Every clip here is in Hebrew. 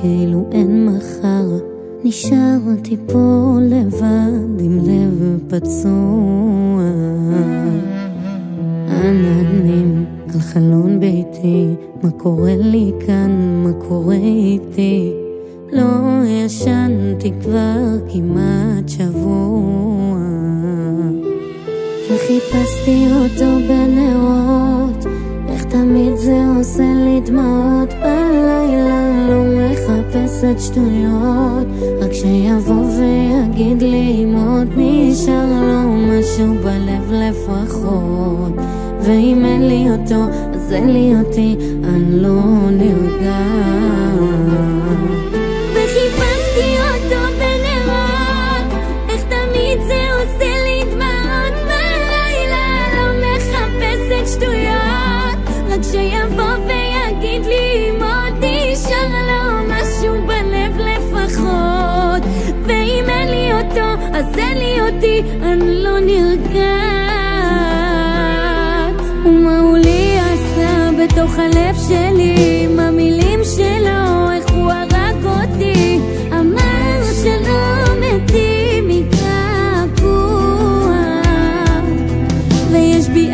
כאילו אין מחר. נשארתי פה לבד עם לב פצוע. עננים על חלון ביתי, מה קורה לי כאן, מה קורה איתי? לא ישנתי כבר כמעט שבוע וחיפשתי אותו בנרות איך תמיד זה עושה לי דמעות בלילה לא מחפשת שטויות. רק שיבוא ויגיד לי אם עוד נשאר לו משהו בלב לפחות. ואם אין לי אותו אז אין לי אותי אני לא נרגעת אין לי אותי, אני לא נרגעת. ומה הוא לי עשה בתוך הלב שלי, עם המילים שלו, איך הוא הרג אותי. אמר שלא מתים מקעקוע, ויש בי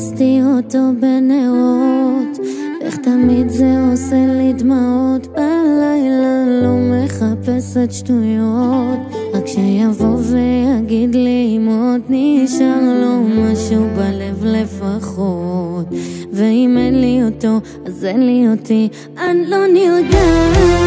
וחיפשתי אותו בנרות, איך תמיד זה עושה לי דמעות בלילה, לא מחפשת שטויות, רק שיבוא ויגיד לי אם עוד נשאר לו משהו בלב לפחות, ואם אין לי אותו, אז אין לי אותי, אני לא נרגעת